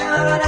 Lord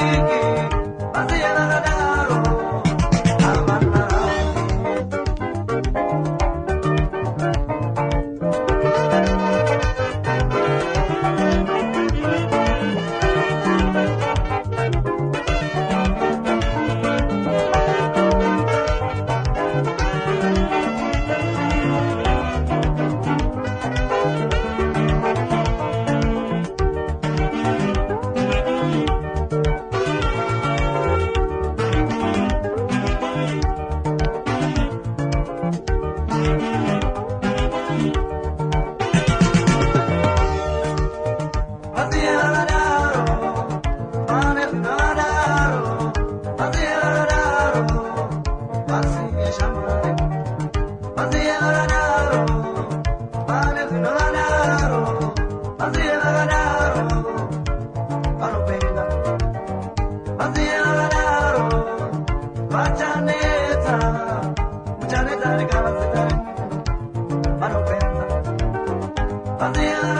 Thank you. I'll be